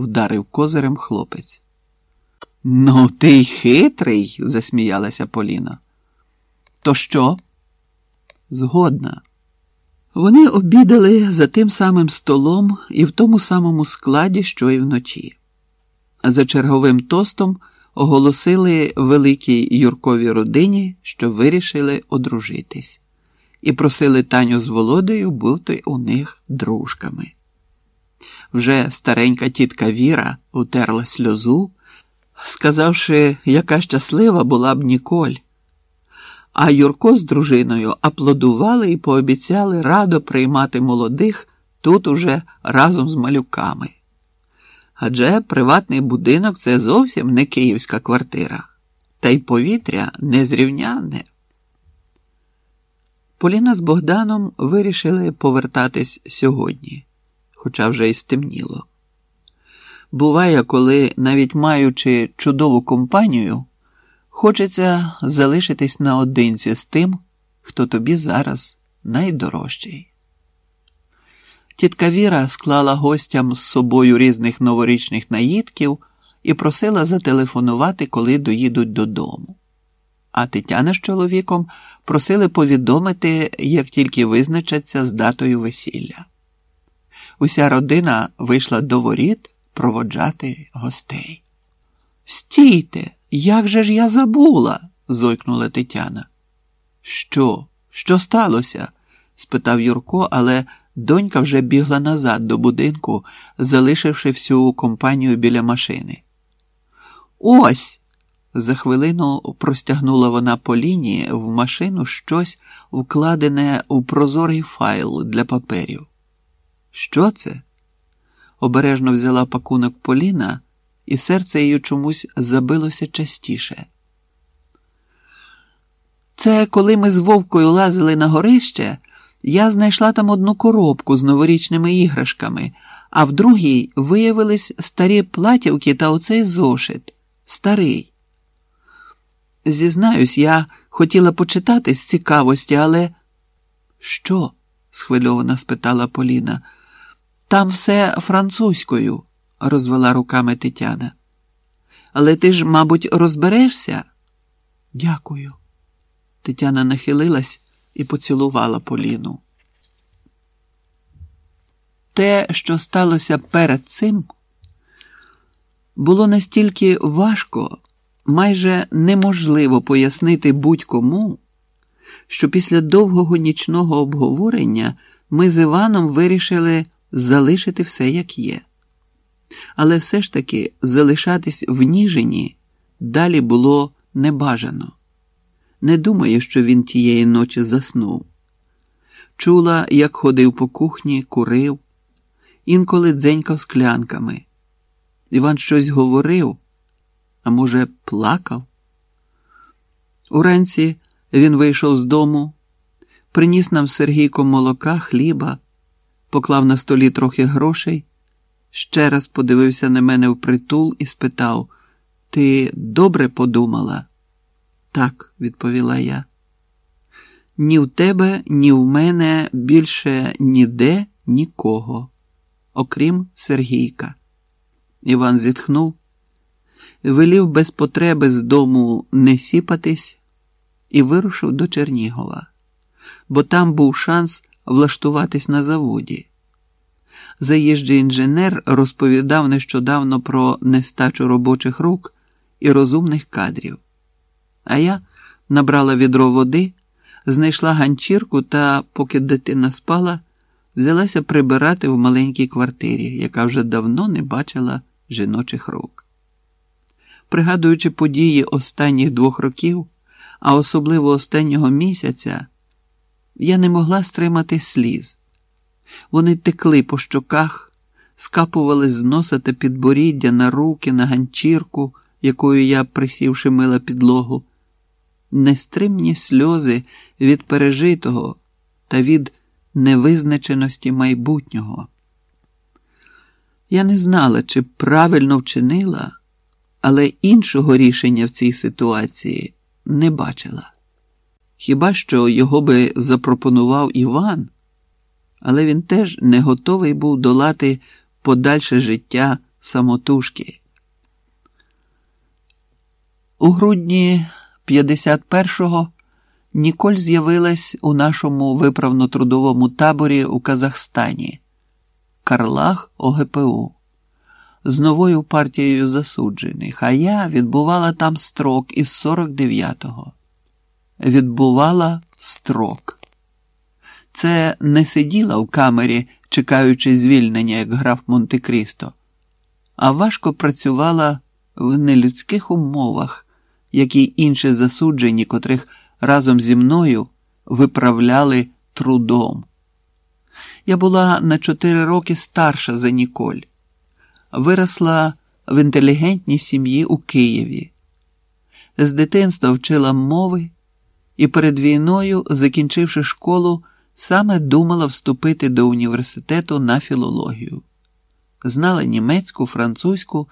вдарив козирем хлопець. Ну, ти й хитрий, засміялася Поліна. То що? Згодна. Вони обідали за тим самим столом і в тому самому складі, що й вночі. За черговим тостом оголосили великій Юрковій родині, що вирішили одружитись, і просили Таню з Володою бути у них дружками. Вже старенька тітка Віра утерла сльозу, сказавши, яка щаслива була б Ніколь. А Юрко з дружиною аплодували і пообіцяли радо приймати молодих тут уже разом з малюками. Адже приватний будинок це зовсім не київська квартира, та й повітря незрівнянне. Поліна з Богданом вирішили повертатись сьогодні, хоча вже й стемніло. Буває, коли, навіть маючи чудову компанію, хочеться залишитись наодинці з тим, хто тобі зараз найдорожчий. Тітка Віра склала гостям з собою різних новорічних наїдків і просила зателефонувати, коли доїдуть додому. А Тетяна з чоловіком просили повідомити, як тільки визначаться з датою весілля. Уся родина вийшла до воріт проводжати гостей. Стійте, як же ж я забула? зойкнула Тетяна. Що? Що сталося? спитав Юрко, але донька вже бігла назад до будинку, залишивши всю компанію біля машини. Ось. За хвилину простягнула вона по лінії в машину щось вкладене у прозорий файл для паперів. Що це? Обережно взяла пакунок Поліна, і серце її чомусь забилося частіше. Це коли ми з Вовкою лазили на горище, я знайшла там одну коробку з новорічними іграшками, а в другій виявились старі платівки та оцей зошит. Старий. Зізнаюсь, я хотіла почитати з цікавості, але. Що? схвильовано спитала Поліна. Там все французькою, розвела руками Тетяна. Але ти ж, мабуть, розберешся? Дякую. Тетяна нахилилась і поцілувала Поліну. Те, що сталося перед цим, було настільки важко, майже неможливо пояснити будь-кому, що після довгого нічного обговорення ми з Іваном вирішили залишити все як є. Але все ж таки залишатись в Ніжині далі було небажано. Не думаю, що він тієї ночі заснув. Чула, як ходив по кухні, курив, інколи дзенькав склянками. Іван щось говорив, а може, плакав. Уранці він вийшов з дому, приніс нам Сергійко молока, хліба, поклав на столі трохи грошей, ще раз подивився на мене впритул і спитав: Ти добре подумала? Так, відповіла я. Ні в тебе, ні в мене більше ніде нікого, окрім Сергійка. Іван зітхнув, велів без потреби з дому не сіпатись і вирушив до Чернігова, бо там був шанс влаштуватись на заводі. Заїжджий інженер розповідав нещодавно про нестачу робочих рук і розумних кадрів. А я набрала відро води, знайшла ганчірку та, поки дитина спала, взялася прибирати в маленькій квартирі, яка вже давно не бачила жіночих рук. Пригадуючи події останніх двох років, а особливо останнього місяця, я не могла стримати сліз. Вони текли по щоках, скапували з носа та підборіддя на руки, на ганчірку, якою я, присівши мила підлогу нестримні сльози від пережитого та від невизначеності майбутнього. Я не знала, чи правильно вчинила, але іншого рішення в цій ситуації не бачила. Хіба що його би запропонував Іван, але він теж не готовий був долати подальше життя самотужки. У грудні 51-го Ніколь з'явилась у нашому виправно-трудовому таборі у Казахстані, Карлах ОГПУ, з новою партією засуджених, а я відбувала там строк із 49-го. Відбувала строк. Це не сиділа в камері, чекаючи звільнення, як граф Монте-Крісто, а важко працювала в нелюдських умовах, як і інші засуджені, котрих разом зі мною виправляли трудом. Я була на чотири роки старша за Ніколь, виросла в інтелігентній сім'ї у Києві. З дитинства вчила мови і перед війною, закінчивши школу, саме думала вступити до університету на філологію. Знала німецьку, французьку